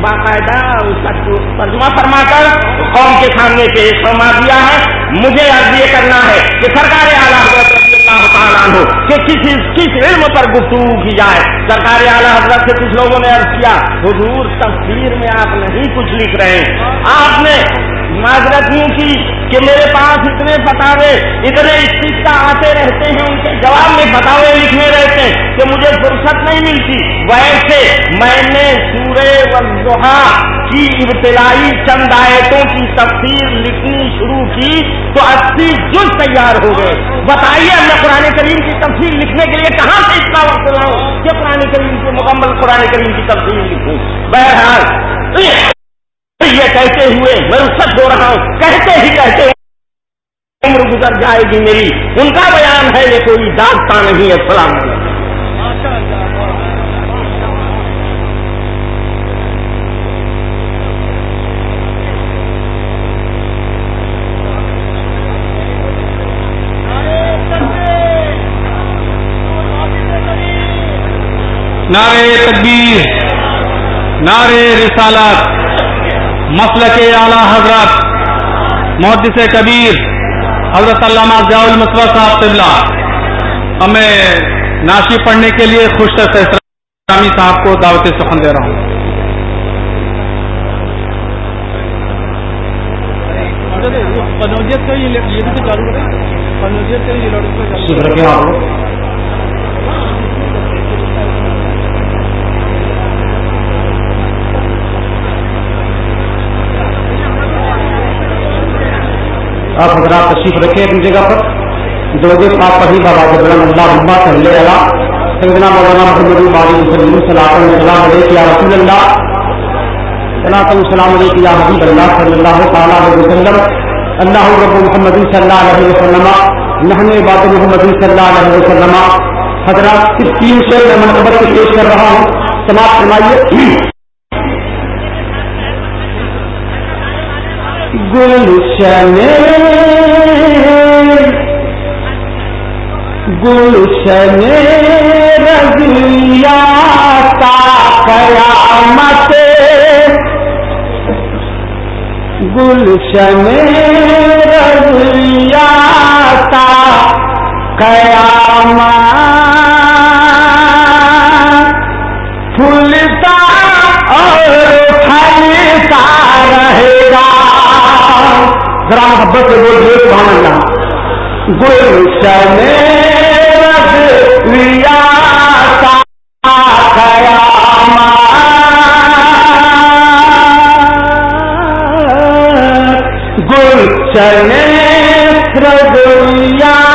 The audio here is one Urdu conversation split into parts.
باقاعدہ اس کا ترجمہ فرما کر قوم کے سامنے پیش فرما دیا ہے۔ مجھے عرض یہ کرنا ہے کہ سرکار اعلیٰ حضرت رضی اللہ تعالیٰ ہو کہ کسی کس علم پر گفتگو کی جائے۔ سرکار اعلیٰ حضرت سے کچھ لوگوں نے عرض کیا، حضور تفسیر میں آپ نہیں کچھ لکھ رہے آپ نے معذرت یوں کی کہ میرے پاس اتنے فتاوے اتنے استفتا آتے رہتے ہیں، ان کے جواب میں فتاوے لکھنے رہتے ہیں کہ مجھے فرصت نہیں ملتی۔ ویسے میں نے سورہ وضحا کی ابتدائی چند آیتوں کی تفسیر لکھنی شروع کی تو اسی جز تیار ہو گئے۔ بتائیے میں قرآن کریم کی تفسیر لکھنے کے لیے کہاں سے اتنا وقت لاؤں کہ قرآن کریم کی مکمل قرآن کریم کی تفسیر لکھوں؟ بہرحال یہ کہتے ہوئے میں سچ ہو رہا ہوں۔ کہتے ہی کہتے عمر گزر جائے گی میری۔ ان کا بیان ہے یہ کوئی داغتا نہیں ہے سلام نعرے تکبیر نعرے رسالات۔ مسلک اعلیٰ حضرت محدث کبیر حضرت علامہ ضیاء المصور صاحب طبلہ ہمیں ناشی پڑھنے کے لیے خوش اسلامی صاحب کو دعوت سخن دے رہا ہوں۔ آپ حضرات تشریف رکھے اپنی جگہ پر۔ دو دو پاک پڑھی بابا جبران اللہ ربا صلی اللہ سیدنا مولانا محمد الباری وسلم صلاح السلام علیہ یا رسول اللہ۔ صلاح السلام علیہ یا حبیب اللہ صلی اللہ تعالیٰ علیہ وسلم۔ اللہ رب محمد صلی اللہ علیہ وسلم۔ نحن باد محمد صلی اللہ علیہ وسلم۔ حضرات صرف تین سے میں منقبت کو پیش کر رہا ہوں۔ سماپت فرمائیے۔ گلشن گلشن رضیا کا قیامت گلشن رضیا کا قیامت ذرا محبت سے بول دیے سبحان اللہ۔ گلشن ریا گلشن ریا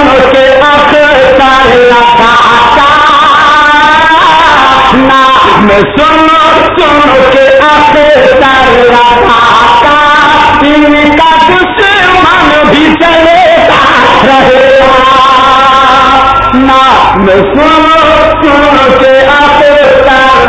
سن سن سن کے آخ رضا ان کا دشمن بھی چلے رہے نام سن سن کے آخ چار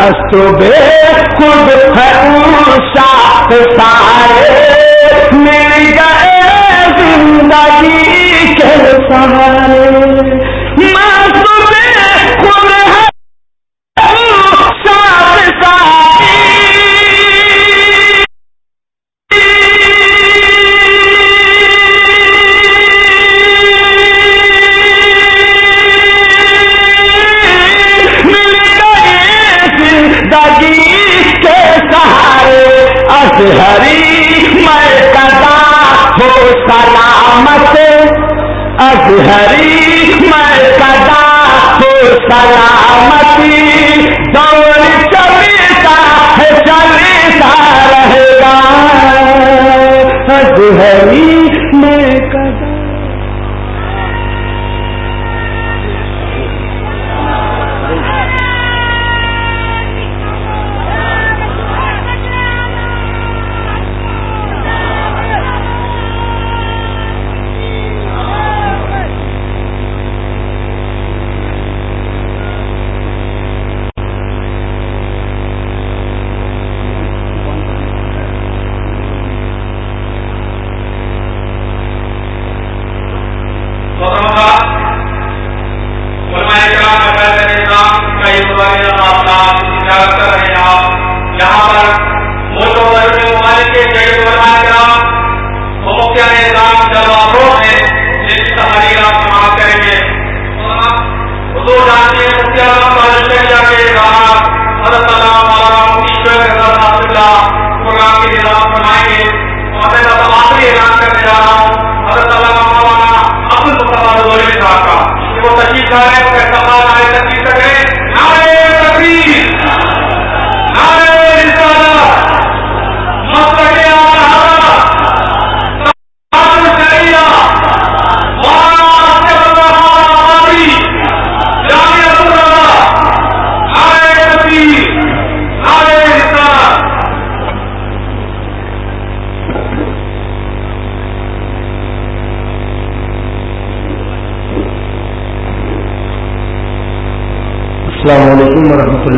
مست بے خود شاپ سارے مل گئے زندگی کے سہارے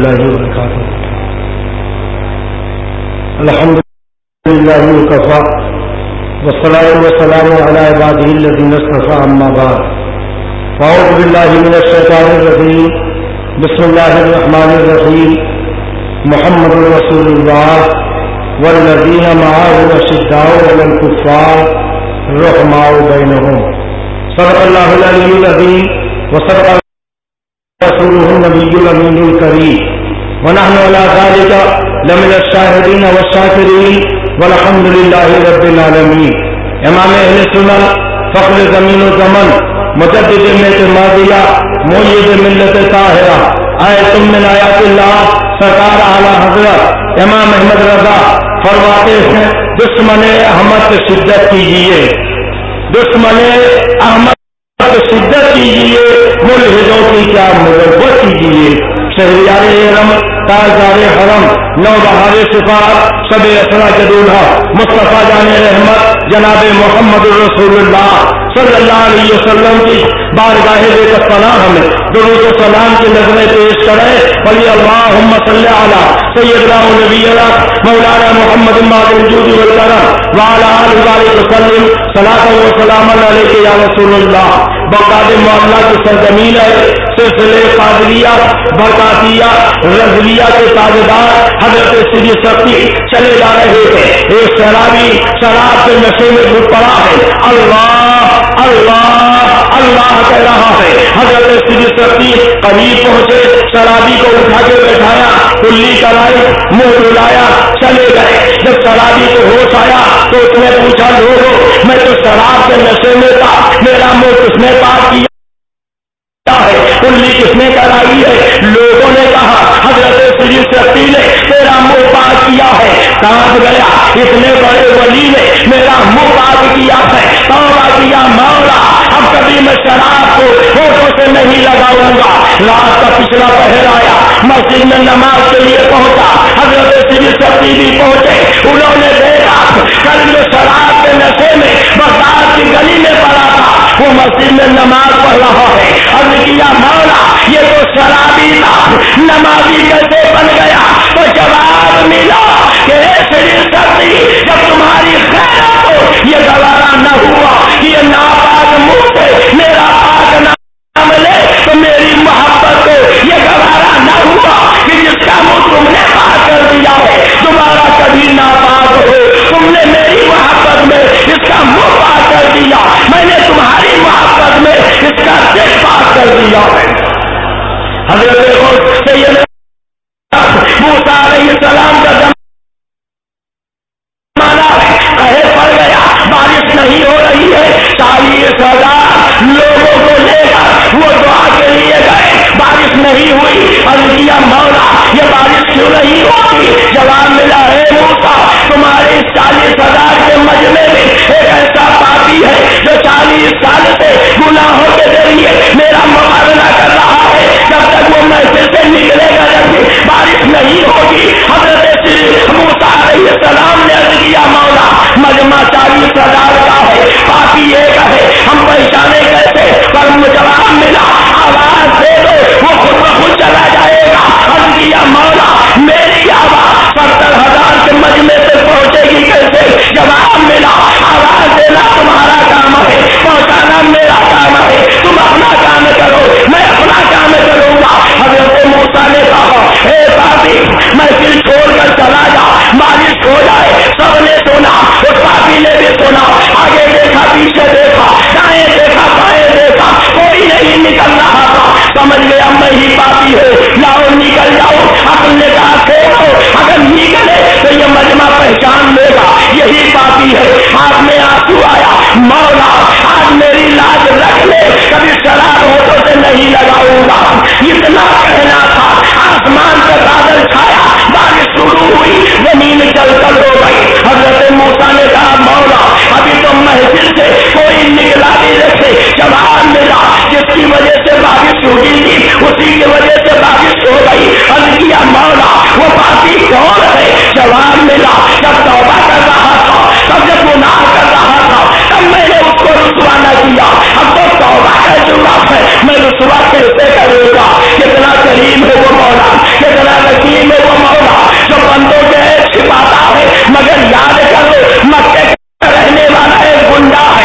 ورحمۃ اللہ وبرکاتہ۔ الحمد لله وكفى والصلاة والسلام على عباده الذين اصطفى أما بعد۔ فأعوذ بالله من الشيطان الرجيم بسم الله الرحمن الرحيم محمد رسول الله والذين معه أشداء على الكفار رحماء بينهم صدق الله العلي العظيم وصدق رسوله النبي الأمين الكريم ونحن على ذلك لمن الشاهدين والشاكرين والحمد لله رب العالمين. امام اہل سنن، فخر زمین و زمن، مجدد اعتمادیہ موجد ملت طاہرہ آئے تم من آیات اللہ، سرکار اعلی حضرت، امام احمد رضا فرماتے ہیں، دشمن احمد شدت کیجیے دشمن احمد شدت کیجیے ملحدوں کی کیا مربت کیجیے شہریار علم تاجدار حرم، نو بہار صفات سب اسرا جدولہ مصطفیٰ جان رحمت، جناب محمد الرسول اللہ صلی اللہ علیہ وسلم کی بارگاہ بے سلام ہمیں دونوں کو سلام کی نظریں پیش کرے بلی اللہ صلی علی سید نبی مولانا محمد الجود والکرم وعلى آل وسلم، صلاة و سلام علیہ یا رسول اللہ۔ بغداد معاملہ کی سرزمین ہے، سلسلے قادریہ برکاتیہ رضویہ کے تاجدار حضرت سری سختی چلے جا رہے تھے۔ ایک شرابی شراب کے نشے میں ڈوب پڑا ہے۔ اللہ اللہ اللہ کہہ رہا ہے۔ حضرت سری سختی قریب پہنچے، شرابی کو اٹھا کے بیٹھایا، کلی کرائی، منہ ڈلایا چلے گئے۔ جب شرابی کو ہوش آیا تو اس نے پوچھا، لوگوں، میں تو شراب کے نشے میں تھا۔ میرا منہ کس نے پاک کیا۔ ہے کلی کس نے کرائی ہے؟ لوگوں نے کہا، حضرت سری سختی نے تیرا منہ پاک کیا ہے۔ کانپ گیا؟ اتنے بڑے ولی نے میرا منہ بات کیا ہے۔ توبہ کیا مولا اب کبھی میں شراب کو فوٹو سے نہیں لگاؤں گا۔ رات کا پچھلا پہر آیا مسجد میں نماز کے لیے پہنچا۔ حضرت سری سبزی بھی پہنچے۔ انہوں نے دیکھا کل جو شراب کے نشے میں برداشت کی گلی میں پڑا تھا۔ وہ مسجد میں نماز پڑھ رہا ہے۔ اب کیا مولا؟ یہ تو شرابی تھا۔ نمازی کیسے بن گیا۔ تو جواب ملا کہ سری سبزی جب تمہاری خیر ہو، یہ گوارا نہ ہوا یہ ناپاک منہ سے میرا پاک نہ لے تو میری محبت کو یہ گوارا نہ ہوا کہ جس کا منہ تم نے پار کر دیا ہے۔ تمہارا کبھی ناپاک ہو۔ تم نے میری محبت میں کا منہ پار کر دیا۔ میں نے تمہاری محبت میں اس کا دل پار کر دیا۔ ہے حضرت سید موسیٰ علیہ السلام کا پڑ گیا۔ بارش نہیں ہو رہی ہے۔ چالیس ہزار لوگوں کو لے کر وہ دعا کے لیے گئے۔ بارش نہیں ہوئی۔ کیا مولا، یہ بارش کیوں نہیں ہوتی؟ جواب ملا ہے موسا تمہارے چالیس ہزار کے مجمے میں ایک ایسا پارٹی ہے جو چالیس سال سے گناہوں کے ذریعے میرا مقابلہ کر رہا ہے۔ جب تک وہ محفل سے نکلے گا، جب بارش نہیں ہوگی، حضرت موسا علیہ السلام نے کیا، مولا، مجمع چالیس ہزار کا ہے، پاپی ایک ہے، ہم پہچانے کیسے پر جواب ملا، آواز دے دو، وہ خود بخود چلا جائے گا۔ ہم مولا میری آواز ستر ہزار کے مجمے سے پہنچے گی کیسے؟ جواب ملا، آواز دینا تمہارا کام ہے، پہنچانا میرا کام ہے، تم اپنا کام کرو، میں اپنا کام کروں گا۔ حضرت موسا نے کہا، اے پاپی میں دل چھوڑ کر چلا جا، بارش ہو جائے، سب نے سونا اس پاپی نے بھی سونا آگے دیکھا، پیچھے دیکھا، دائیں دیکھا، بائیں دیکھا۔ کوئی نہیں نکل رہا تھا سمجھ گیا میں ہی پاپی ہوں لاؤ نکل جاؤ اپنے کہا پھینکو اگر نکلے تو یہ مجمع پہچان لے گا یہی پاپی ہے ہاتھ میں آنسو آیا مولا آج میری لاج رکھ لے کبھی شراب ہوٹوں سے نہیں لگاؤں گا اتنا کہنا تھا آسمان سے بادل چھایا بارش شروع ہوئی زمین جل کر ہو گئی حضرت موسا نے کہا مولا ابھی تو محفل سے کوئی نکلا نہیں رکھے جواب ملا جس کی وجہ سے بارش ہوگی تھی، اسی کی وجہ سے بارش ہو گئی۔ حل مولا، وہ باقی کون ہے جواب ملا، جب توبہ کر رہا تھا، تب جب گناہ کر رہا تھا، تب میں نے اس کو رسوا نہ کیا۔ اب تو توبہ کر چکا ہے، میں رسوا کیسے کروں گا۔ کتنا کریم ہے وہ مولا، کتنا نسیم ہے وہ مولا۔ جو بندوں کے چھپاتا ہے، مگر یاد کرو، مکے رہنے والا ایک گنڈا ہے۔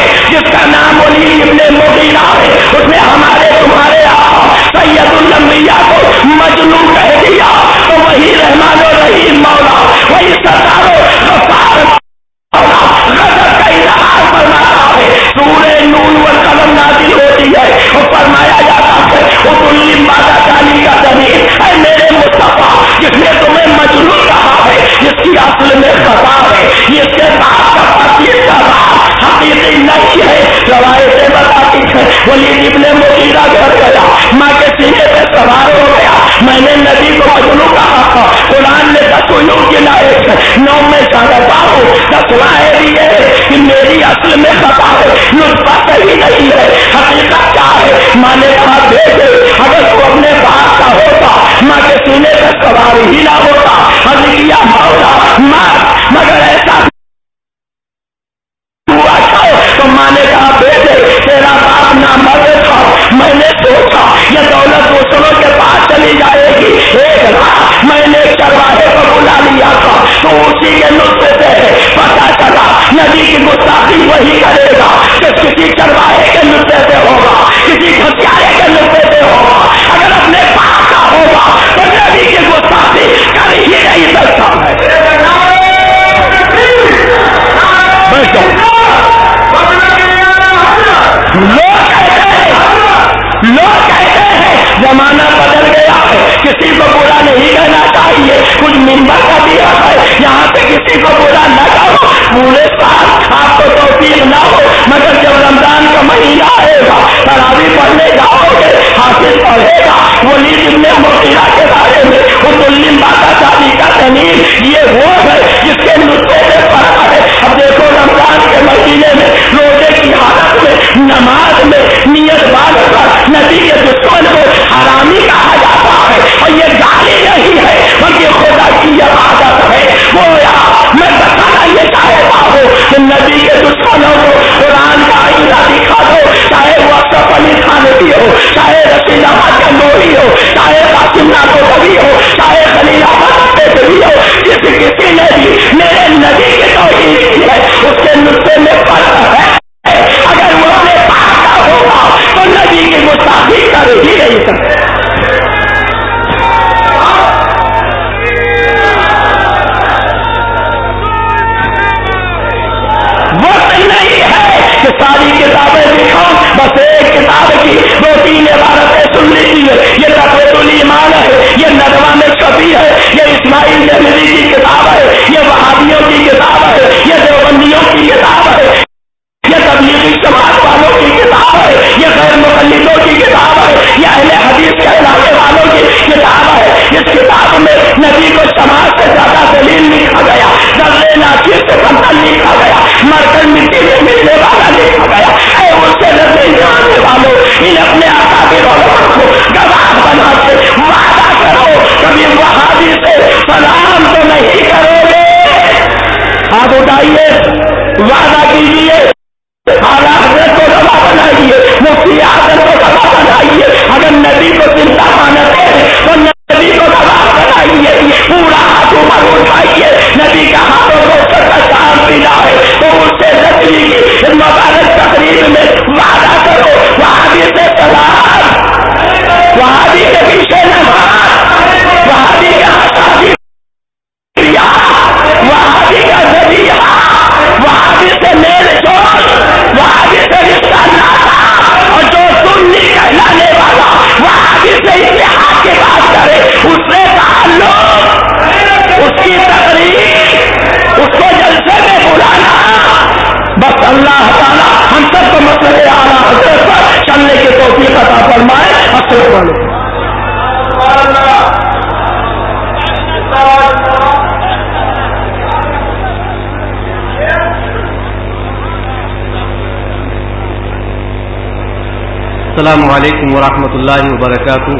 السلام علیکم ورحمۃ اللہ وبرکاتہ۔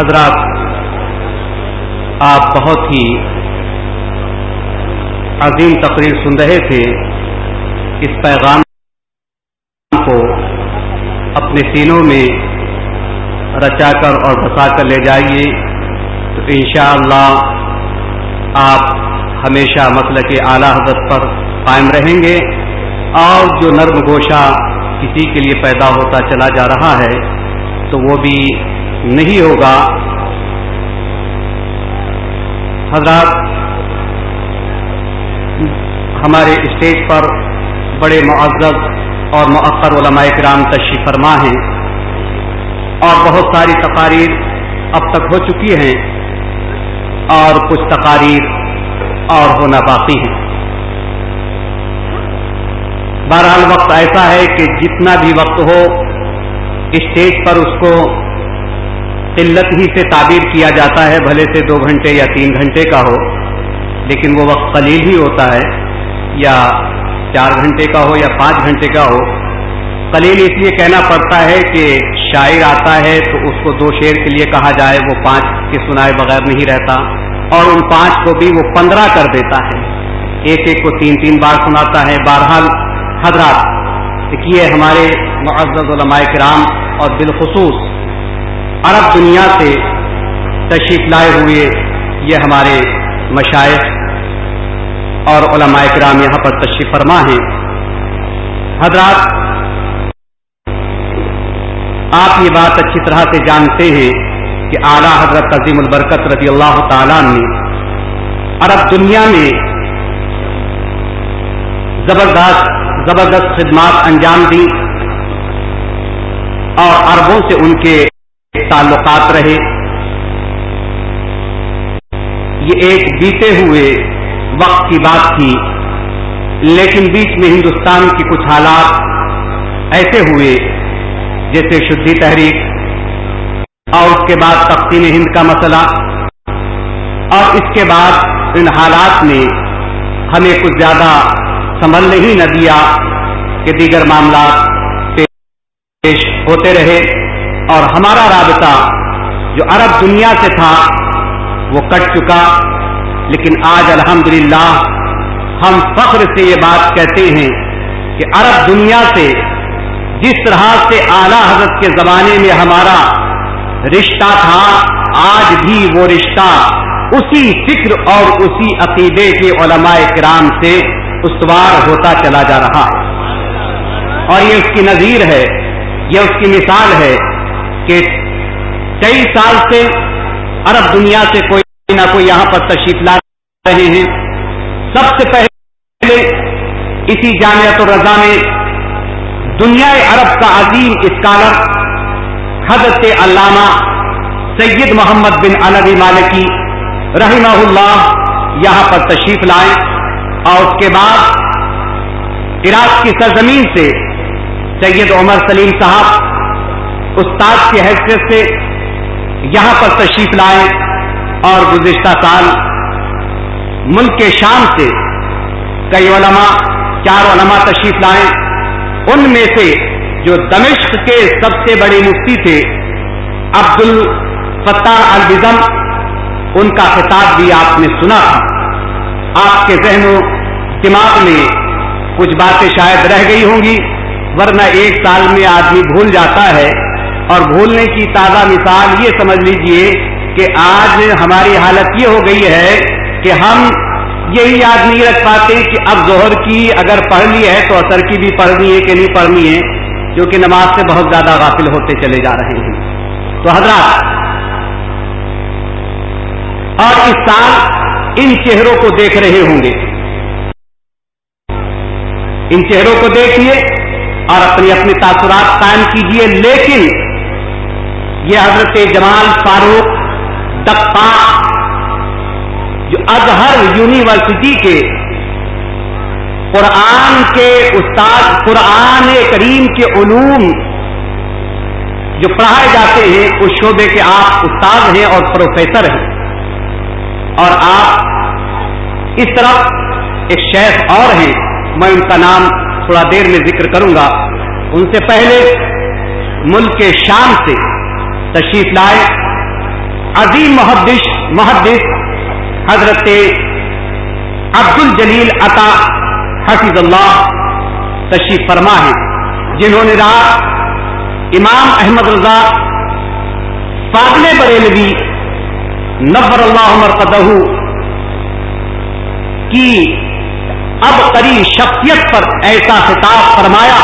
حضرات، آپ بہت ہی عظیم تقریر سن رہے تھے۔ اس پیغام کو اپنے سینوں میں رچا کر اور بسا کر لے جائیے۔ تو انشاءاللہ اللہ آپ ہمیشہ مسلک اعلیٰ حضرت پر قائم رہیں گے۔ اور جو نرم گوشہ کسی کے لیے پیدا ہوتا چلا جا رہا ہے، تو وہ بھی نہیں ہوگا۔ حضرات، ہمارے اسٹیج پر بڑے معزز اور مؤثر علماء کرام تشریف فرما ہیں۔ اور بہت ساری تقاریر اب تک ہو چکی ہیں اور کچھ تقاریر اور ہونا باقی ہیں۔ بہرحال وقت ایسا ہے کہ جتنا بھی وقت ہو، اسٹیج پر اس کو قلت ہی سے تعبیر کیا جاتا ہے، بھلے سے دو گھنٹے یا تین گھنٹے کا ہو، لیکن وہ وقت قلیل ہی ہوتا ہے، یا چار گھنٹے کا ہو یا پانچ گھنٹے کا ہو۔ قلیل اس لیے کہنا پڑتا ہے کہ شاعر آتا ہے تو اس کو دو شعر کے لیے کہا جائے، وہ پانچ کے سنائے بغیر نہیں رہتا، اور ان پانچ کو بھی وہ پندرہ کر دیتا ہے۔ ایک ایک کو تین تین بار سناتا ہے۔ بہرحال حضرات دیکھیے ہمارے معزز علماء کرام اور بالخصوص عرب دنیا سے تشریف لائے ہوئے یہ ہمارے مشائق اور علماء کرام یہاں پر تشریف فرما ہیں۔ حضرات، آپ یہ بات اچھی طرح سے جانتے ہیں کہ اعلیٰ حضرت عظیم البرکت رضی اللہ تعالیٰ نے عرب دنیا میں زبردست زبردست خدمات انجام دی اور اربوں سے ان کے تعلقات رہے۔ یہ ایک بیتے ہوئے وقت کی بات تھی، لیکن بیچ میں ہندوستان کی کچھ حالات ایسے ہوئے، جیسے شدھی تحریک اور اس کے بعد تقسیم ہند کا مسئلہ۔ اور اس کے بعد ان حالات نے ہمیں کچھ زیادہ سنبھلنے ہی نہ دیا کہ دیگر معاملات پیش ہوتے رہے اور ہمارا رابطہ جو عرب دنیا سے تھا وہ کٹ چکا۔ لیکن آج الحمدللہ ہم فخر سے یہ بات کہتے ہیں کہ عرب دنیا سے جس طرح سے اعلی حضرت کے زمانے میں ہمارا رشتہ تھا، آج بھی وہ رشتہ اسی فکر اور اسی عقیدے کے علماء کرام سے استوار ہوتا چلا جا رہا۔ اور یہ اس کی نظیر ہے، یہ اس کی مثال ہے کہ کئی سال سے عرب دنیا سے کوئی نہ کوئی یہاں پر تشریف لا رہے ہیں۔ سب سے پہلے اسی جامعت الرضا میں دنیا عرب کا عظیم اسکالر حضرت علامہ سید محمد بن علوی مالکی رحمہ اللہ یہاں پر تشریف لائیں اور اس کے بعد عراق کی سرزمین سے سید عمر سلیم صاحب استاد کی حیثیت سے یہاں پر تشریف لائیں اور گزشتہ سال ملک کے شام سے کئی علماء، چار علماء تشریف لائیں ان میں سے جو دمشق کے سب سے بڑے مفتی تھے عبد الفتاح البزم ان کا خطاب بھی آپ نے سنا تھا۔ آپ کے ذہن و دماغ میں کچھ باتیں شاید رہ گئی ہوں گی، ورنہ ایک سال میں آدمی بھول جاتا ہے۔ اور بھولنے کی تازہ مثال یہ سمجھ لیجیے کہ آج ہماری حالت یہ ہو گئی ہے کہ ہم یہی یاد نہیں رکھ پاتے کہ اب ظہر کی اگر پڑھ لی ہے تو اثر کی بھی پڑھنی ہے کہ نہیں پڑھنی ہے کیونکہ نماز سے بہت زیادہ غافل ہوتے چلے جا رہے ہیں۔ تو حضرات، اور اس سال ان چہروں کو دیکھ رہے ہوں گے۔ ان چہروں کو دیکھیے اور اپنی اپنی تاثرات قائم کیجیے، لیکن یہ حضرت جمال فاروق دقا جو اظہر یونیورسٹی کے قرآن کے استاد، قرآن کریم کے علوم جو پڑھائے جاتے ہیں، اس شعبے کے آپ استاد ہیں اور پروفیسر ہیں۔ اور آپ اس طرف ایک شیخ اور ہیں، میں ان کا نام تھوڑا دیر میں ذکر کروں گا۔ ان سے پہلے ملک کے شام سے تشریف لائے عظیم محدث محدث حضرت عبد الجلیل عطا حفیظ اللہ تشریف فرما ہے جنہوں نے رات امام احمد رضا فاضل بریلوی نبر اللہ مرقدہ کی اب قریب شخصیت پر ایسا خطاب فرمایا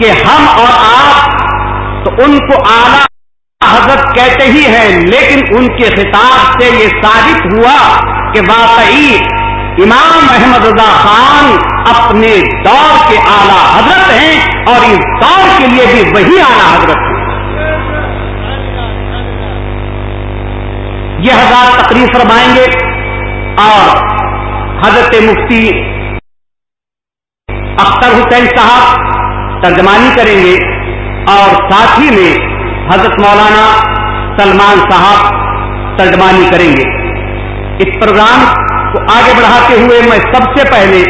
کہ ہم اور آپ تو ان کو اعلی حضرت کہتے ہی ہیں، لیکن ان کے خطاب سے یہ ثابت ہوا کہ واقعی امام احمد رضا خان اپنے دور کے اعلی حضرت ہیں اور اس دور کے لیے بھی وہی اعلی حضرت یہ حضرات تقریر فرمائیں گے اور حضرت مفتی اختر حسین صاحب ترجمانی کریں گے اور ساتھ ہی میں حضرت مولانا سلمان صاحب ترجمانی کریں گے۔ اس پروگرام کو آگے بڑھاتے ہوئے میں سب سے پہلے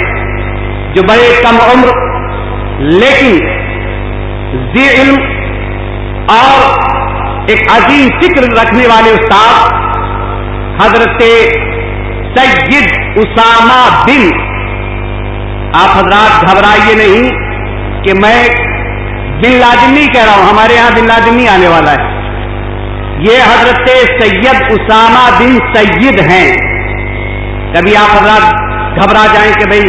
جو بڑے کم عمر لیکن زی علم اور ایک عظیم فکر رکھنے والے استاد حضرت سید اسامہ بن آپ حضرات گھبرائیے نہیں کہ میں بن لادمی کہہ رہا ہوں، ہمارے یہاں بن لادمی آنے والا ہے۔ یہ حضرت سید اسامہ بن سید ہیں۔ کبھی آپ حضرات گھبرا جائیں کہ بھائی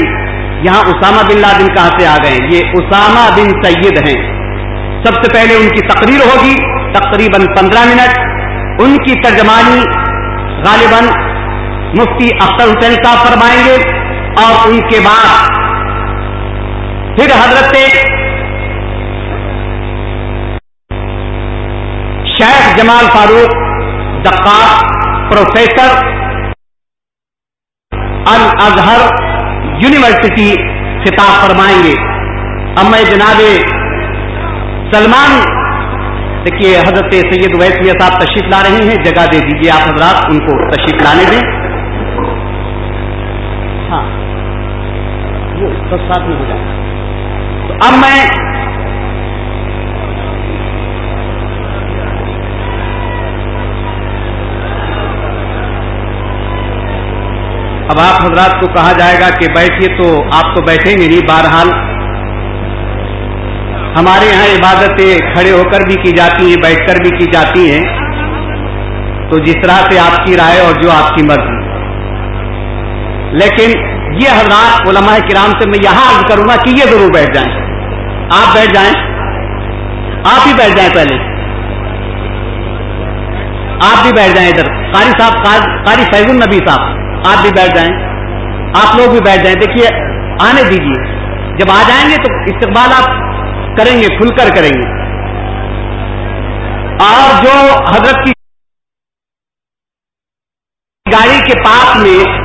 یہاں اسامہ بن لادن کہاں سے آ گئے؟ یہ اسامہ بن سید ہیں۔ سب سے پہلے ان کی تقریر ہوگی، تقریباً پندرہ منٹ۔ ان کی ترجمانی غالباً مفتی اختر حسین صاحب فرمائیں گے اور ان کے بعد پھر حضرت شیخ جمال فاروق دقا پروفیسر، الازہر یونیورسٹی خطاب فرمائیں گے۔ اب میں جناب سلمان دیکھیے، حضرت سید ویسیا صاحب تشریف لا رہے ہیں، جگہ دے دیجیے آپ حضرات، ان کو تشریف لانے دیں۔ ہاں وہ سب ساتھ میں ہو جائے۔ تو اب میں اب آپ حضرات کو کہا جائے گا کہ بیٹھیے تو آپ تو بیٹھیں گے نہیں، بہرحال ہمارے یہاں عبادتیں کھڑے ہو کر بھی کی جاتی ہیں، بیٹھ کر بھی کی جاتی ہیں۔ تو جس طرح سے آپ کی رائے اور جو آپ کی مرضی لیکن یہ حضرات علماء کرام سے میں یہاں عرض کروں گا کہ یہ ضرور بیٹھ جائیں۔ آپ بیٹھ جائیں۔ آپ ہی بیٹھ جائیں پہلے۔ آپ بھی بیٹھ جائیں ادھر۔ قاری صاحب، قاری فیض النبی صاحب، آپ بھی بیٹھ جائیں۔ آپ لوگ بھی بیٹھ جائیں۔ دیکھیے، آنے دیجیے جب آ جائیں گے تو استقبال آپ کریں گے، کھل کر کریں گے۔ اور جو حضرت کی گاڑی کے پاس میں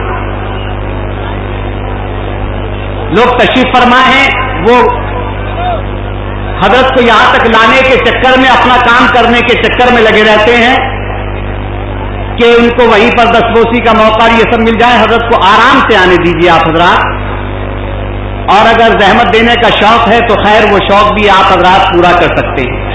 لوگ تشریف فرما ہیں، وہ حضرت کو یہاں تک لانے کے چکر میں، اپنا کام کرنے کے چکر میں لگے رہتے ہیں کہ ان کو وہیں پر دسبوسی کا موقع، یہ سب مل جائے، حضرت کو آرام سے آنے دیجیے آپ حضرات۔ اور اگر زحمت دینے کا شوق ہے تو خیر وہ شوق بھی آپ حضرات پورا کر سکتے ہیں۔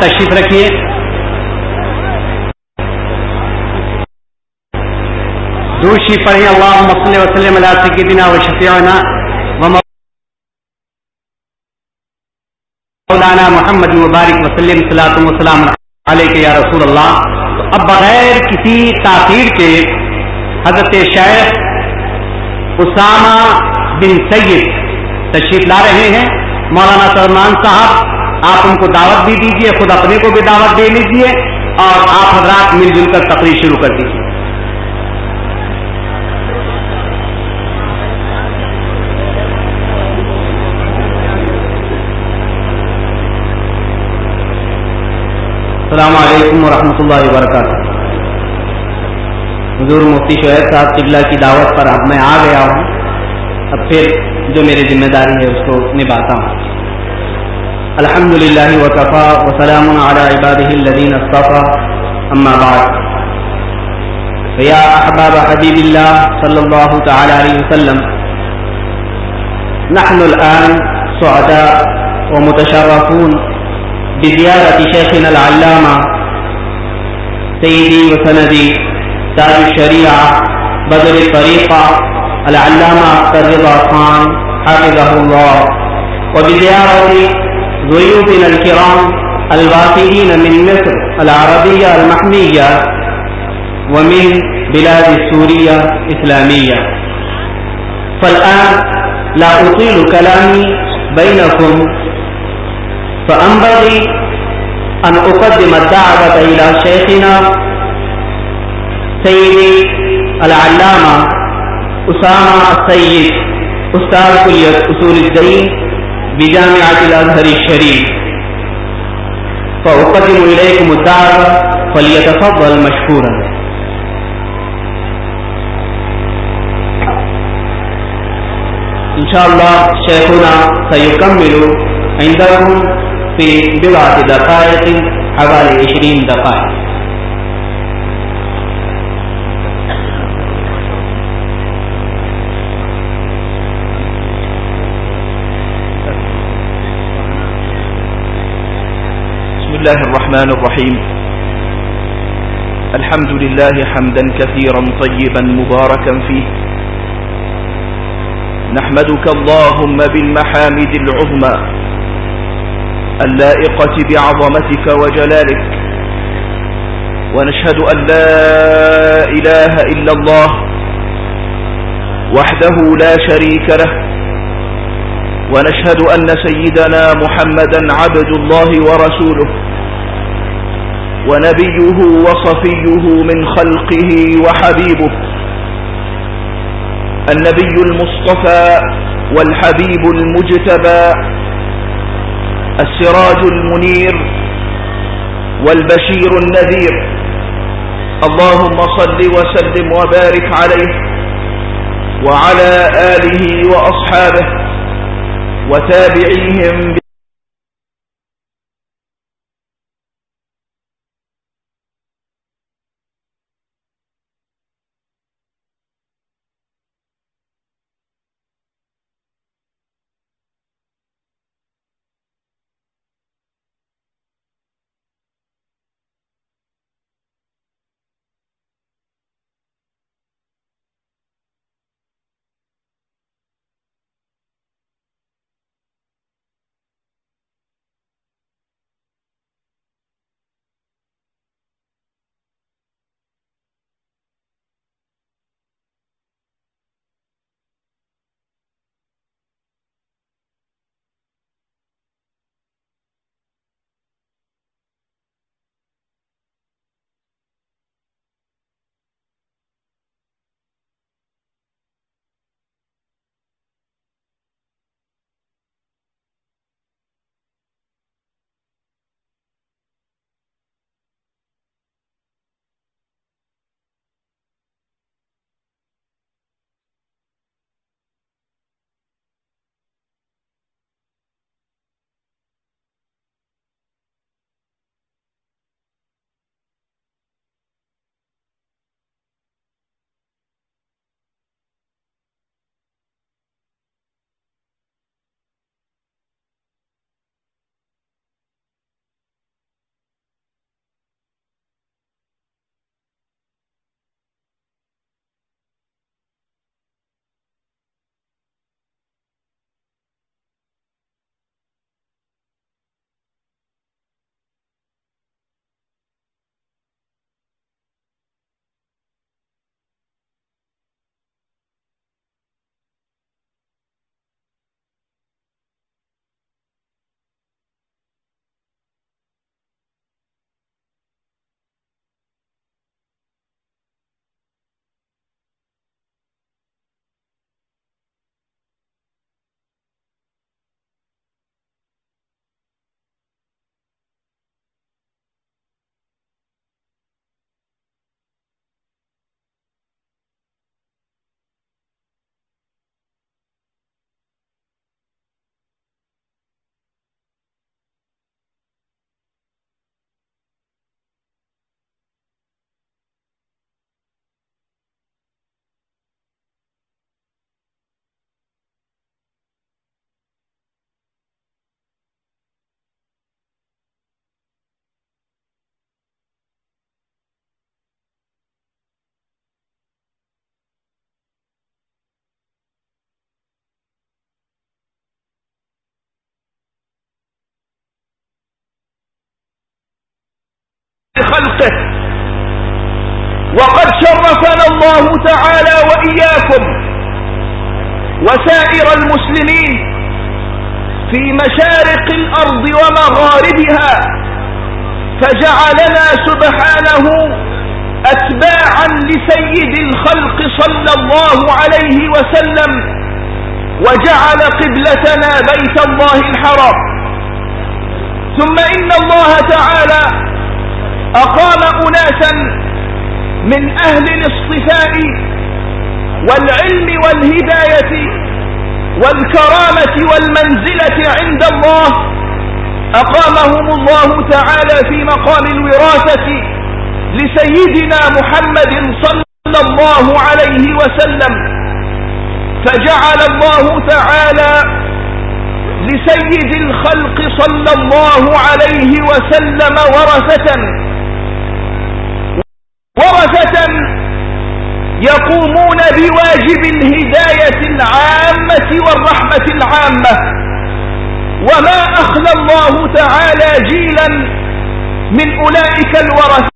تشریف رکھیے۔ دوشی پڑھیں اللہ مسلم وسلم علیہ سیدنا و شفیعنا و مولانا محمد مبارک وسلم صلاۃ وسلام علیہ یا رسول اللہ۔ تو اب بغیر کسی تاخیر کے حضرت شیخ اسامہ بن سید تشریف لا رہے ہیں۔ مولانا سلمان صاحب آپ ان کو دعوت بھی دیجیے خود اپنے کو بھی دعوت دے لیجیے اور آپ حضرات مل جل کر تقریر شروع کر دیجیے السلام علیکم ورحمۃ اللہ وبرکاتہ۔ حضور مفتی شعیب صاحب قبلہ کی دعوت پر اب میں آ گیا ہوں۔ اب پھر جو میری ذمہ داری ہے اس کو نبھاتا ہوں۔ الحمد لله وكفى وسلام على عباده الذين اصطفى أما بعد. فيا أحباب حبيب الله صلى الله تعالى عليه وسلم، نحن الآن سعداء ومتشرفون بزيارة شيخنا العلامة سيدي وسندي تاج الشريعة بدر الطريقة العلامة أختر رضا خان حافظه الله وبزيارة ضيوفنا الكرام الوافدين من مصر، العربية، المحمية، ومن بلاد سوريا إسلامية فالآن لا أطيل كلامي بينكم، فأنبغي أن أقدم الدعوة إلى شيخنا سيدي العلامة اسامہ سید استاد کلیت اصول الدین بجامعة الازهر الشريف فأقدم إليكم الدعوة فليتفضل مشكورا. إن شاء الله شيخنا سيكمل عندكم في بضعة دقائق حوالي عشرين دقائق. الله الرحمن الرحيم الحمد لله حمدا كثيرا طيبا مباركا فيه نحمدك اللهم بالمحامد العظمى اللائقة بعظمتك وجلالك ونشهد أن لا إله إلا الله وحده لا شريك له ونشهد أن سيدنا محمدا عبد الله ورسوله ونبيه وصفيه من خلقه وحبيبه. النبي المصطفى والحبيب المجتبى، السراج المنير، والبشير النذير. اللهم صل وسلم وبارك عليه وعلى آله وأصحابه وتابعيهم خلقه. وقد شرفنا الله تعالى وإياكم وسائر المسلمين في مشارق الأرض ومغاربها فجعلنا سبحانه أتباعا لسيد الخلق صلى الله عليه وسلم وجعل قبلتنا بيت الله الحرام. ثم إن الله تعالى أقام أناسا من أهل الاصطفاء والعلم والهداية والكرامة والمنزلة عند الله. أقامهم الله تعالى في مقام الوراثة لسيدنا محمد صلى الله عليه وسلم. فجعل الله تعالى لسيد الخلق صلى الله عليه وسلم ورثة ورثة يقومون بواجب الهداية العامة والرحمة العامة. وما أخلى الله تعالى جيلا من أولئك الورثة.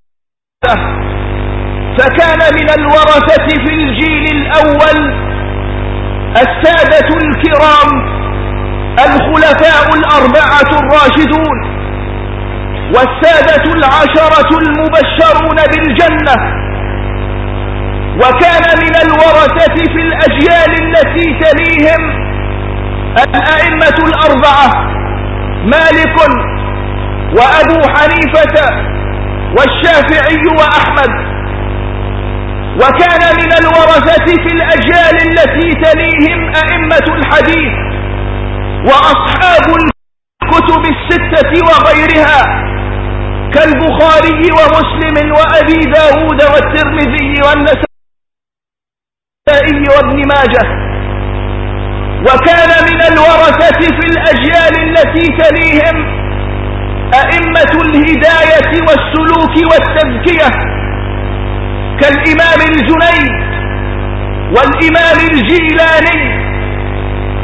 فكان من الورثة في الجيل الأول السادة الكرام الخلفاء الأربعة الراشدون والسادة العشرة المبشرون بالجنة. وكان من الورثة في الأجيال التي تليهم الأئمة الأربعة، مالك وأبو حنيفة والشافعي وأحمد. وكان من الورثة في الأجيال التي تليهم أئمة الحديث وأصحاب الكتب الستة وغيرها، كالبخاري ومسلم وأبي داود والترمذي والنسائي. النسائي وابن ماجه وكان من الورثة في الأجيال التي تليهم أئمة الهداية والسلوك والتذكية، كالإمام الجنيد والإمام الجيلاني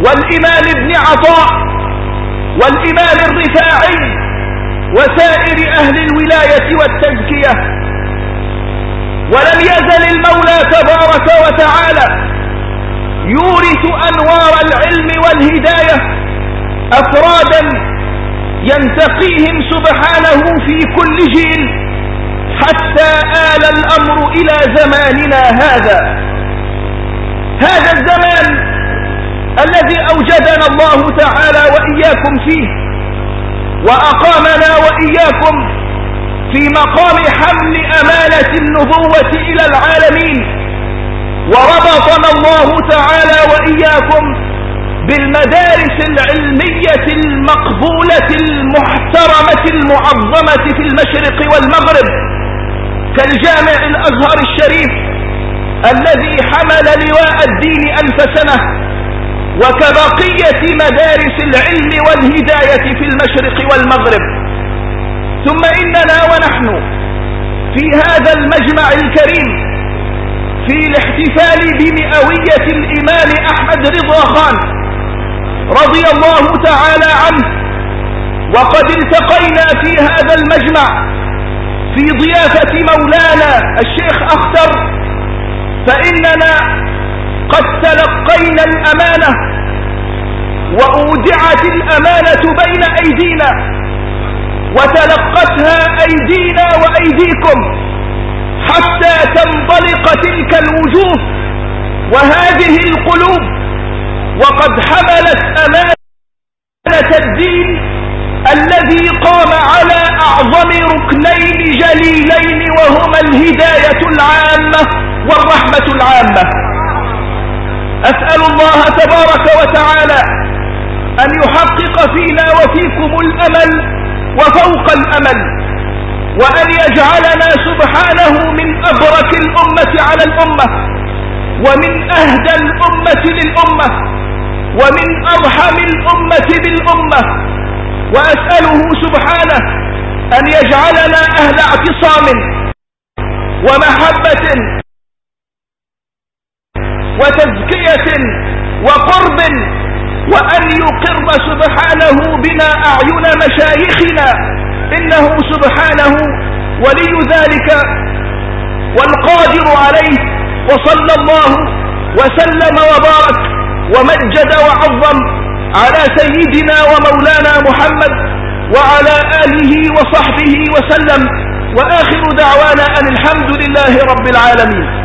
والإمام ابن عطاء والإمام الرفاعي وسائر أهل الولاية والتزكية ولم يزل المولى تبارك وتعالى يورث أنوار العلم والهداية أفرادا ينتقيهم سبحانه في كل جيل حتى آل الأمر إلى زماننا هذا. هذا الزمان الذي أوجدنا الله تعالى وإياكم فيه وأقامنا وإياكم في مقام حمل أمانة النبوة إلى العالمين. وربطنا الله تعالى وإياكم بالمدارس العلمية المقبولة المحترمة المعظمة في المشرق والمغرب، كالجامع الأزهر الشريف الذي حمل لواء الدين ألف سنة، وكبقية مدارس العلم والهداية في المشرق والمغرب. ثم إننا ونحن في هذا المجمع الكريم في الاحتفال بمئوية الإمام أحمد رضا خان رضي الله تعالى عنه، وقد التقينا في هذا المجمع في ضيافة مولانا الشيخ أختر، فإننا قد تلقينا الأمانة وأودعت الأمانة بين أيدينا. وتلقتها أيدينا وأيديكم حتى تنطلق تلك الوجوه وهذه القلوب وقد حملت أمانة الدين الذي قام على أعظم ركنين جليلين وهما الهداية العامة والرحمة العامة. أسأل الله تبارك وتعالى أن يحقق فينا وفيكم الأمل وفوق الأمل، وأن يجعلنا سبحانه من أبرك الأمة على الأمة، ومن أهدى الأمة للأمة، ومن أرحم الأمة بالأمة. وأسأله سبحانه أن يجعلنا أهل اعتصام ومحبة وتزكية وقرب وأن يقر سبحانه بنا أعين مشايخنا إنه سبحانه ولي ذلك والقادر عليه وصلى الله وسلم وبارك ومجد وعظم على سيدنا ومولانا محمد وعلى آله وصحبه وسلم وآخر دعوانا أن الحمد لله رب العالمين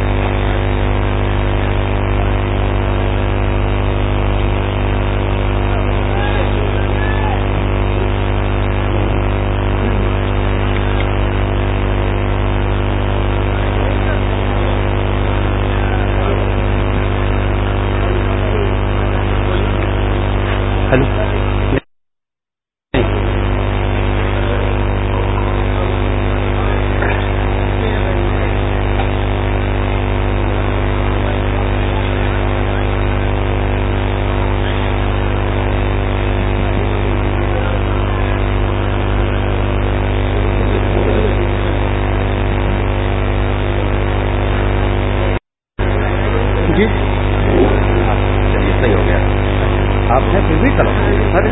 ہر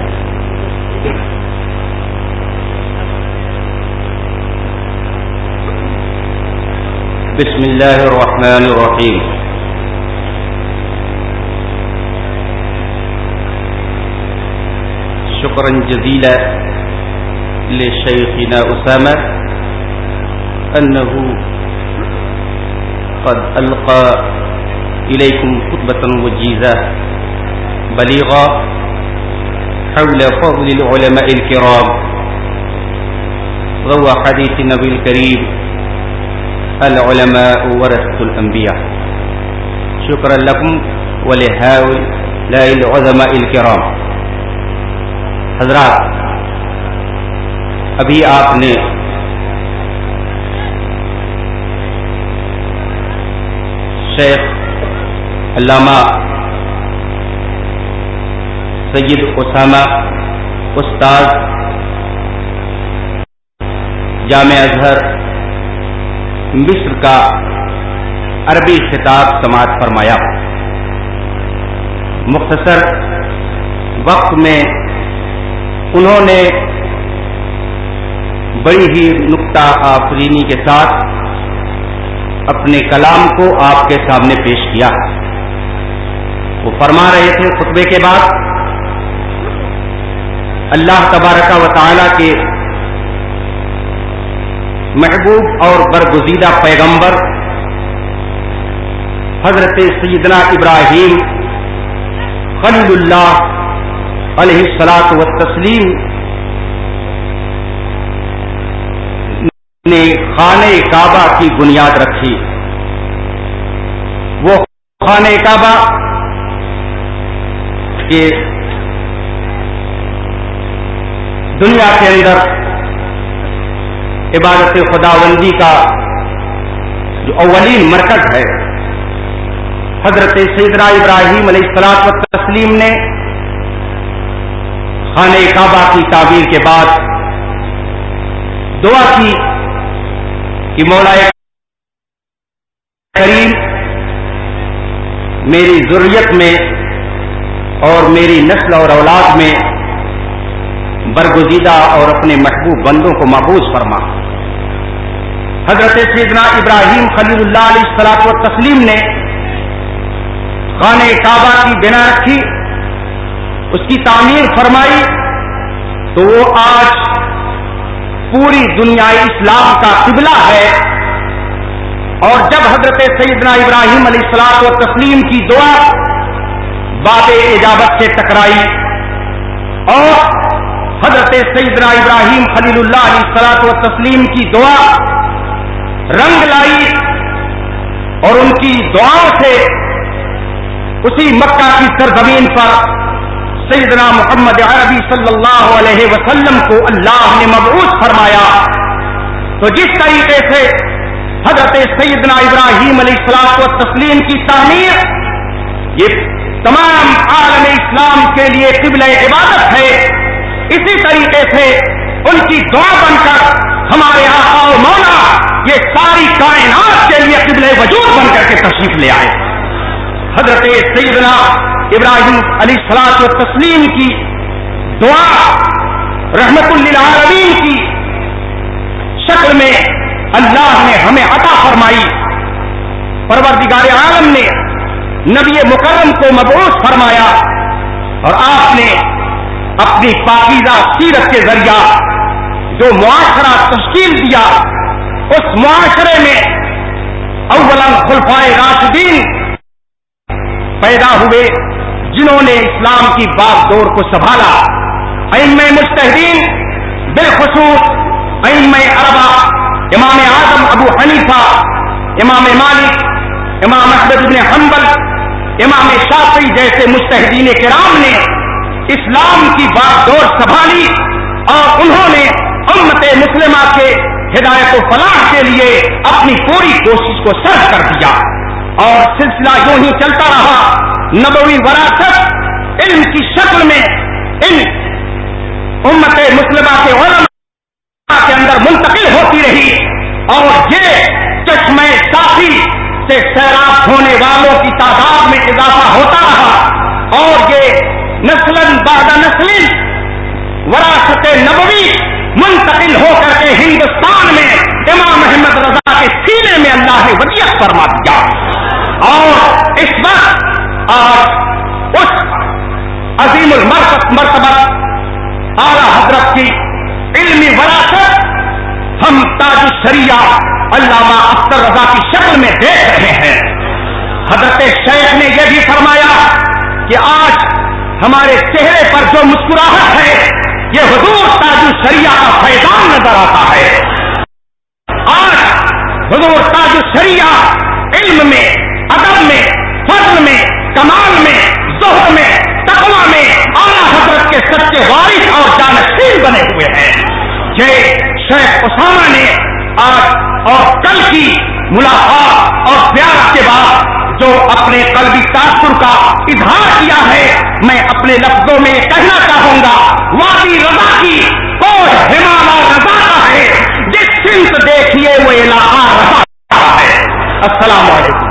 بسم الله الرحمن الرحيم شكرا جزيلا لشيخنا أسامة أنه قد ألقى إليكم خطبة وجيزة بليغة حول فضل العلماء الكرام. روى حديث النبي الكريم، العلماء ورثة الأنبياء. شكرا لكم ولهؤلاء العظماء الكرام. حضرات، ابھی آپ نے شیخ علامہ سید اسامہ استاد جامع اظہر مصر کا عربی خطاب سماعت فرمایا۔ مختصر وقت میں انہوں نے بڑی ہی نقطہ آفرینی کے ساتھ اپنے کلام کو آپ کے سامنے پیش کیا۔ وہ فرما رہے تھے خطبے کے بعد۔ اللہ تبارکہ و تعالی کے محبوب اور برگزیدہ پیغمبر حضرت سیدنا ابراہیم خلیل اللہ علیہ السلاط و تسلیم نے خانہ کعبہ کی بنیاد رکھی۔ وہ خانہ کعبہ کے دنیا کے اندر عبادت خداوندی کا جو اولین مرکز ہے، حضرت سیدنا ابراہیم علیہ السلاط و تسلیم نے خانہ کعبہ کی تعبیر کے بعد دعا کی کہ مولا کریم میری ضروریت میں اور میری نسل اور اولاد میں برگزیدہ اور اپنے محبوب بندوں کو محبوظ فرما۔ حضرت سیدنا ابراہیم خلیل اللہ علیہ السلاط و تسلیم نے خانہ کعبہ کی بنا رکھی، اس کی تعمیر فرمائی تو وہ آج پوری دنیا اسلام کا قبلہ ہے۔ اور جب حضرت سیدنا ابراہیم علیہ السلاط و تسلیم کی دعا باب اجابت سے ٹکرائی اور حضرت سیدنا ابراہیم خلیل اللہ علیہ السلاط و تسلیم کی دعا رنگ لائی اور ان کی دعاؤں سے اسی مکہ کی سرزمین پر سیدنا محمد عربی صلی اللہ علیہ وسلم کو اللہ نے مبعوث فرمایا۔ تو جس طریقے سے حضرت سیدنا ابراہیم علیہ السلام و تسلیم کی تعمیر، یہ تمام عالم اسلام کے لیے قبل عبادت ہے۔ اسی طریقے سے ان کی دعا بن کر ہمارے آقا و مولا یہ ساری کائنات کے لیے قبل وجود بن کر کے تشریف لے آئے۔ حضرت سیدنا ابراہیم علی سلاط و تسلیم کی دعا رحمت للعالمین کی شکل میں اللہ نے ہمیں عطا فرمائی۔ پروردگار عالم نے نبی مکرم کو مبوس فرمایا اور آپ نے اپنی پاکیزہ سیرت کے ذریعہ جو معاشرہ تشکیل دیا، اس معاشرے میں اولا خلفائے راشدین پیدا ہوئے، جنہوں نے اسلام کی باغ دور کو سنبھالا۔ ام مستحدین بالخصوص ام اربا امام اعظم ابو حنیفہ، امام مالک، امام احمد بن حنبل، امام شافعی جیسے مستحدین کرام نے اسلام کی بات دور سنبھالی اور انہوں نے امت مسلمہ کے ہدایت و فلاح کے لیے اپنی پوری کوشش کو سرد کر دیا اور سلسلہ یوں ہی چلتا رہا۔ نبوی وراثت علم کی شکل میں ان امت مسلمہ کے علماء کے اندر منتقل ہوتی رہی اور یہ چشمے صافی سے سیراب ہونے والوں کی تعداد میں اضافہ ہوتا رہا اور یہ نسل بعد نسل وراثت نبوی منتقل ہو کر کے ہندوستان میں امام محمد رضا کے سینے میں اللہ نے ولیت فرما دیا۔ اور اس وقت آج اس عظیم المرتب مرتبہ اعلی حضرت کی علمی وراثت ہم تاج شریعہ علامہ اختر رضا کی شکل میں دیکھ رہے ہیں۔ حضرت شیخ نے یہ بھی فرمایا کہ آج ہمارے چہرے پر جو مسکراہٹ ہے، یہ حضور تاج شریعہ کا فیضان نظر آتا ہے۔ آج حضور تاج شریعہ علم میں، ادب میں، فضل میں، کمال میں، زہر میں تقوا میں اعلیٰ حضرت کے سچے وارث اور جانشین بنے ہوئے ہیں۔ یہ شیخ اسامہ نے آج اور کل کی ملاقات اور پیار کے بعد جو اپنے قلبی تاثر کا اظہار کیا ہے، میں اپنے لفظوں میں کہنا چاہوں گا، وادی رضا کی کوش ہمالا رضا کا ہے جس سمت دیکھیے وہ علاقہ رضا ہے۔ السلام علیکم۔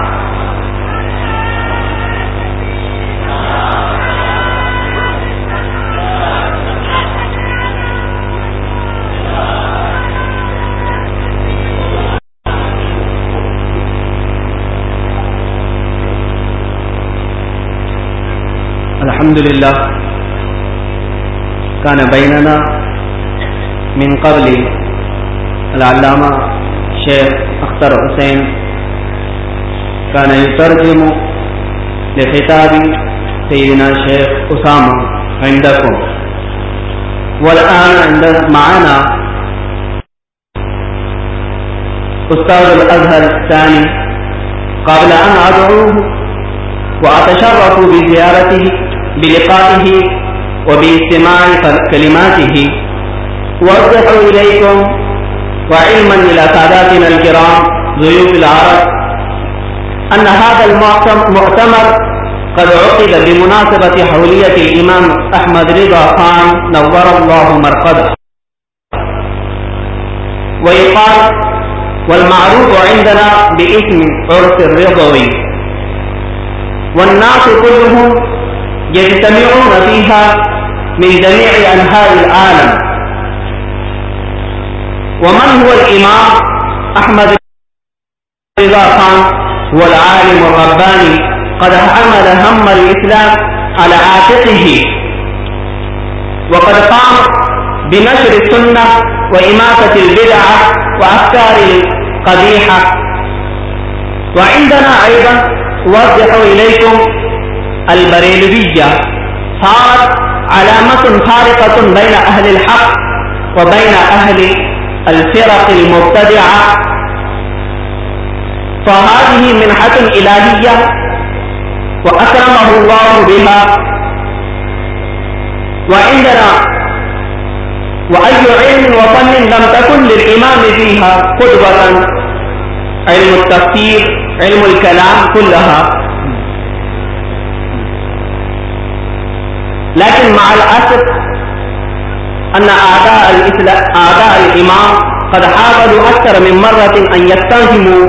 الحمد لله كان بيننا من قبل العلامة شيخ أختر حسين. كان يترجم لخطاب سيدنا شيخ أسامة عندكم. والآن عند معنا أستاذ الأزهر الثاني. قبل أن أدعوه وأتشرف بزيارته بلقائه وباستماع كلماته. وأوضح إليكم وعلما إلى ساداتنا الكرام ضيوف العرب أن هذا المؤتمر قد عقد بمناسبة حولية الإمام أحمد رضا خان نور الله مرقده. ويقال والمعروف عندنا باسم عرس الرضوي والناس كلهم يجتمعون فيها من جميع أنحاء العالم. ومن هو الإمام؟ أحمد رضا خان هو العالم الرباني. قد حمل هم الإسلام على عاتقه. وقد قام بنشر السنة وإماتة البدعة وأفكار القبيحة. وعندنا أيضا أوضح إليكم البریلویہ صارت علامت فارقة بين أهل الحق وبين أهل الفرق المبتدعة. فهذه منحة إلهية وأكرمه الله بها. وعندنا وأي علم وفن لم تكن للإمام فيها قدوة. علم التفسير، علم الكلام كلها. لكن مع الأسف أن أعداء, أعداء الإمام قد حاولوا أكثر من مرة أن يتهموا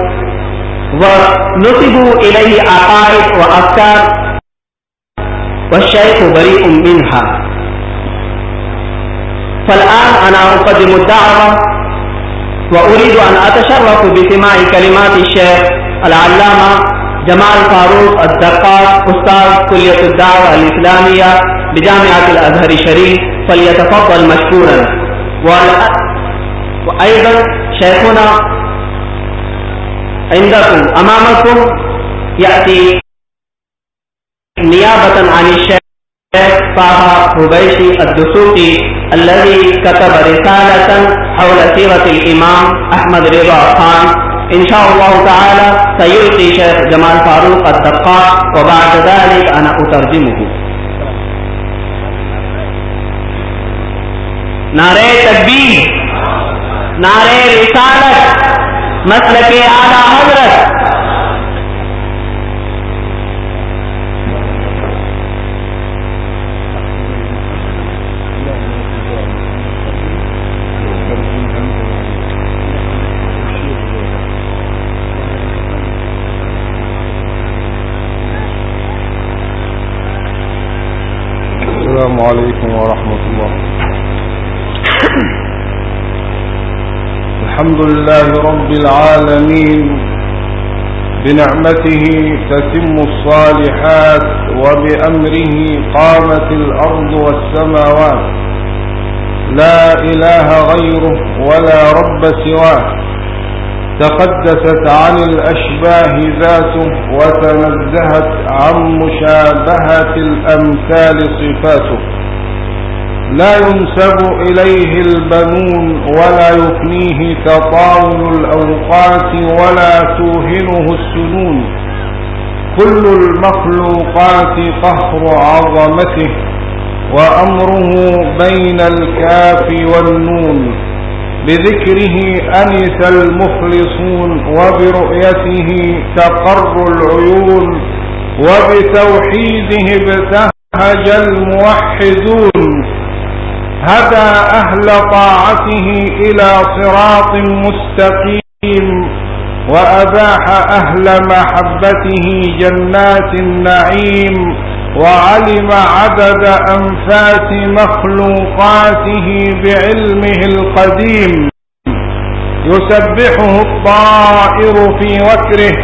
ونصبوا إليه عقائد وأفكار والشيخ بريء منها فالآن أنا أقدم الدعوة وأريد أن أتشرف بسماع كلمات الشيخ العلامة جمال فاروق، الدقاق أستاذ كلية الدعوة الإسلامية بجامعة الأزهر الشريف فليتفضل مشكورا وأيضا شيخنا عندكم أمامكم يأتي نيابة عن الشيخ طه حبيشي الدسوقي الذي كتب رسالة حول سيرة الإمام أحمد رضا خان۔ ان شاء الله تعالى سيلقي شيخ جمال فاروق الدقاق وبعد ذلك انا اترجمه. نعرے تکبیر نعرے رسالت، مسلک اعلی حضرت رب العالمين بنعمته تتم الصالحات وبأمره قامت الأرض والسماوات لا إله غيره ولا رب سواه تقدست عن الأشباه ذاته وتنزهت عن مشابهة الأمثال صفاته لا ينسب إليه البنون ولا يفنيه تطاول الأوقات ولا توهنه السنون. كل المخلوقات قهر عظمته وأمره بين الكاف والنون. بذكره أنس المخلصون وبرؤيته تقر العيون وبتوحيده ابتهج الموحدون. هدى أهل طاعته إلى صراط مستقيم وأباح أهل محبته جنات النعيم وعلم عدد أنفاس مخلوقاته بعلمه القديم يسبحه الطائر في وكره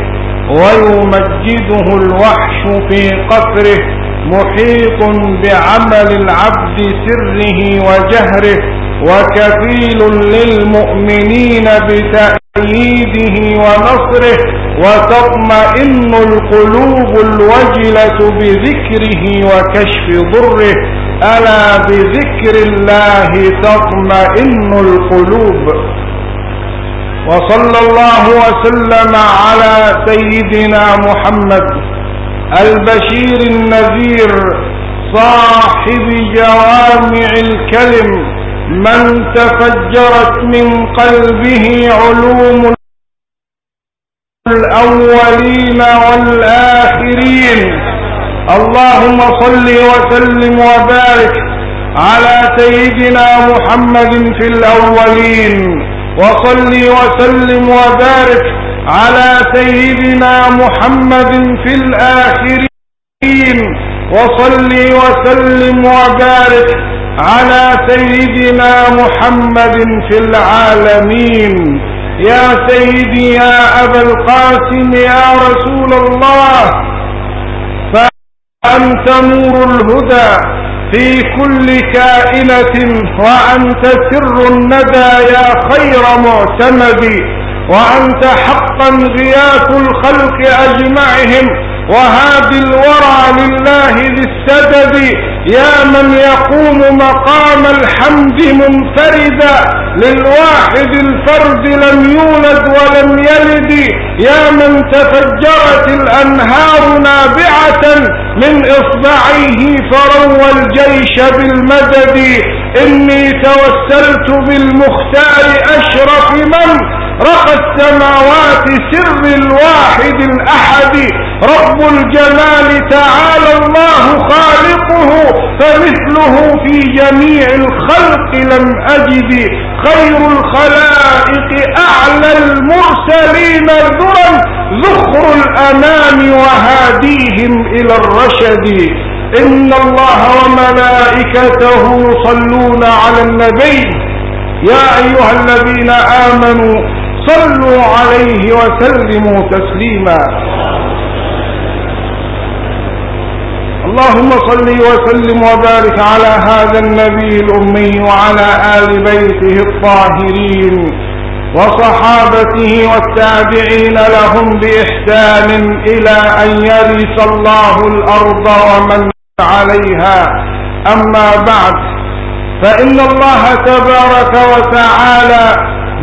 ويمجده الوحش في قفره محيط بعمل العبد سره وجهره وكفيل للمؤمنين بتأييده ونصره وتطمئن القلوب الوجلة بذكره وكشف ضره ألا بذكر الله تطمئن القلوب وصلى الله وسلم على سيدنا محمد البشير النذير، صاحب جوامع الكلم، من تفجرت من قلبه علوم الأولين والآخرين. اللهم صل وسلم وبارك على سيدنا محمد في الأولين. وصل وسلم وبارك على سيدنا محمد في الآخرين. وصل وسلم وبارك على سيدنا محمد في العالمين. يا سيدي يا أبا القاسم يا رسول الله، فأنت نور الهدى. في كل كائنة وأنت سر الندى يا خير معتمد وأنت حقا غياث الخلق أجمعهم وهادي الورى لله ذي السدد يا من يقوم مقام الحمد منفردا للواحد الفرد لم يولد ولم يلد يا من تفجرت الأنهار نابعة من إصبعيه فروى الجيش بالمدد إني توسلت بالمختار أشرف من رقى السماوات سر الواحد الأحد. رب الجلال تعالى الله خالقه، فمثله في جميع الخلق لم أجد. خير الخلائق أعلى المرسلين ذرا. ذخر الأنام وهاديهم إلى الرشد. إن الله وملائكته يصلون على النبي. يا أيها الذين آمنوا صلوا عليه وسلموا تسليما. اللهم صل وسلم وبارك على هذا النبي الأمي وعلى آل بيته الطاهرين وصحابته والتابعين لهم بإحسان إلى أن يرث الله الأرض ومن عليها. أما بعد، فإن الله تبارك وتعالى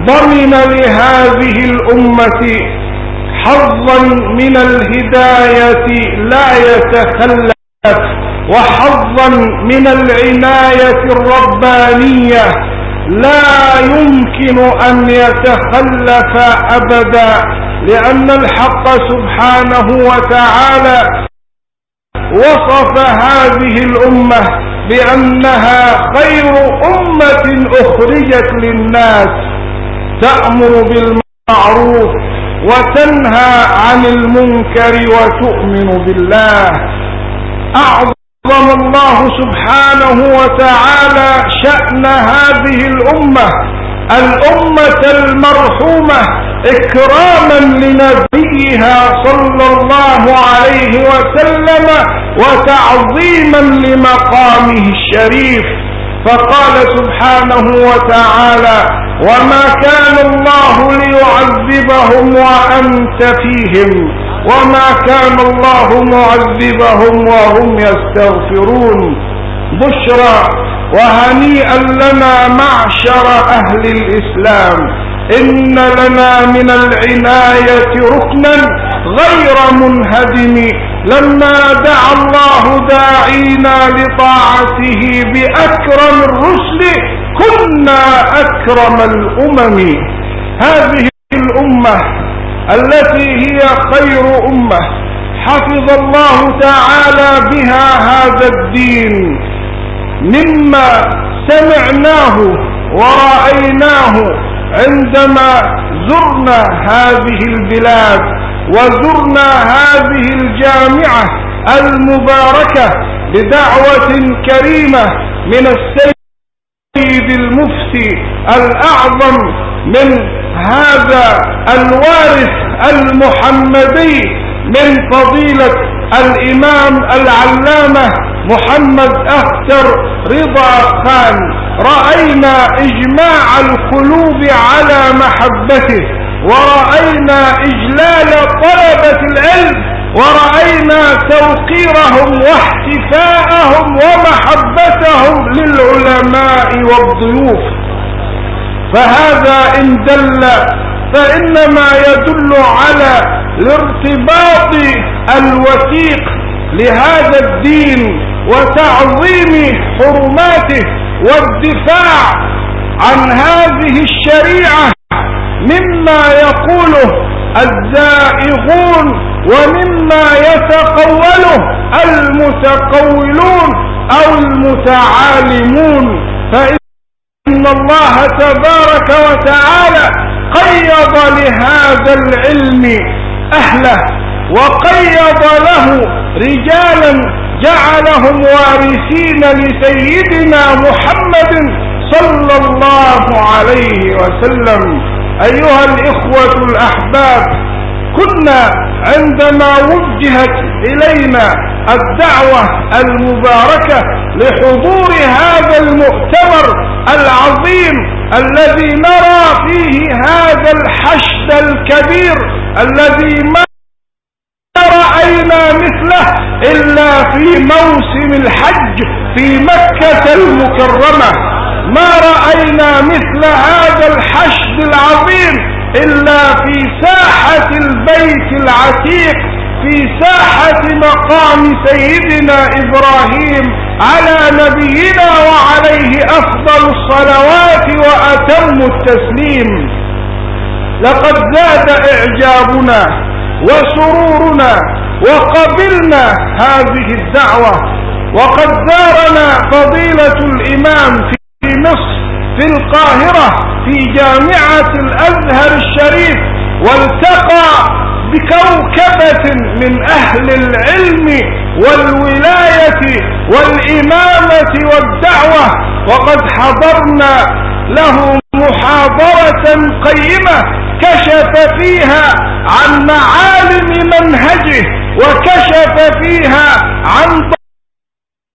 ضمن لهذه الأمة حظا من الهداية لا يتخلف وحظا من العناية الربانية لا يمكن أن يتخلف أبدا لأن الحق سبحانه وتعالى وصف هذه الأمة بأنها خير أمة أخرجت للناس تأمر بالمعروف وتنهى عن المنكر وتؤمن بالله. أعظم الله سبحانه وتعالى شأن هذه الأمة الأمة المرحومة، إكراما لنبيها صلى الله عليه وسلم وتعظيما لمقامه الشريف. فقال سبحانه وتعالى وما كان الله ليعذبهم وأنت فيهم وما كان الله معذبهم وهم يستغفرون بشرى وهنيئا لنا معشر أهل الإسلام إن لنا من العناية ركنا غير منهدم. لما دعا الله داعينا لطاعته بأكرم الرسل، كنا أكرم الأمم. هذه الأمة التي هي خير أمة. حفظ الله تعالى بها هذا الدين. مما سمعناه ورأيناه عندما زرنا هذه البلاد وزرنا هذه الجامعة المباركة بدعوة كريمة من السيد المفتي الأعظم من هذا الوارث المحمدي من فضيلة الإمام العلامة محمد أختر رضا خان. رأينا إجماع القلوب على محبته، ورأينا إجلال طلبة العلم، ورأينا توقيرهم واحتفاءهم ومحبتهم للعلماء والضيوف. فهذا إن دل فإنما يدل على الارتباط الوثيق لهذا الدين وتعظيم حرماته والدفاع عن هذه الشريعة مما يقوله الزائغون ومما يتقوله المتقولون أو المتعالمون. فإن الله تبارك وتعالى قيض لهذا العلم أهله، وقيض له رجالا جعلهم وارثين لسيدنا محمد صلى الله عليه وسلم. أيها الإخوة الأحباب، كنا عندما وجهت إلينا الدعوة المباركة لحضور هذا المؤتمر العظيم الذي نرى فيه هذا الحشد الكبير، الذي ما رأينا مثله إلا في موسم الحج، في مكة المكرمة. ما رأينا مثل هذا الحشد العظيم إلا في ساحة البيت العتيق. في ساحة مقام سيدنا إبراهيم على نبينا وعليه أفضل الصلوات وأتم التسليم. لقد زاد إعجابنا وسرورنا وقبلنا هذه الدعوة، وقد زارنا فضيلة الإمام في مصر، في القاهرة، في جامعة الأزهر الشريف. والتقى بكوكبة من أهل العلم والولاية والإمامة والدعوة، وقد حضرنا له محاضرة قيمة كشف فيها عن معالم منهجه، وكشف فيها عن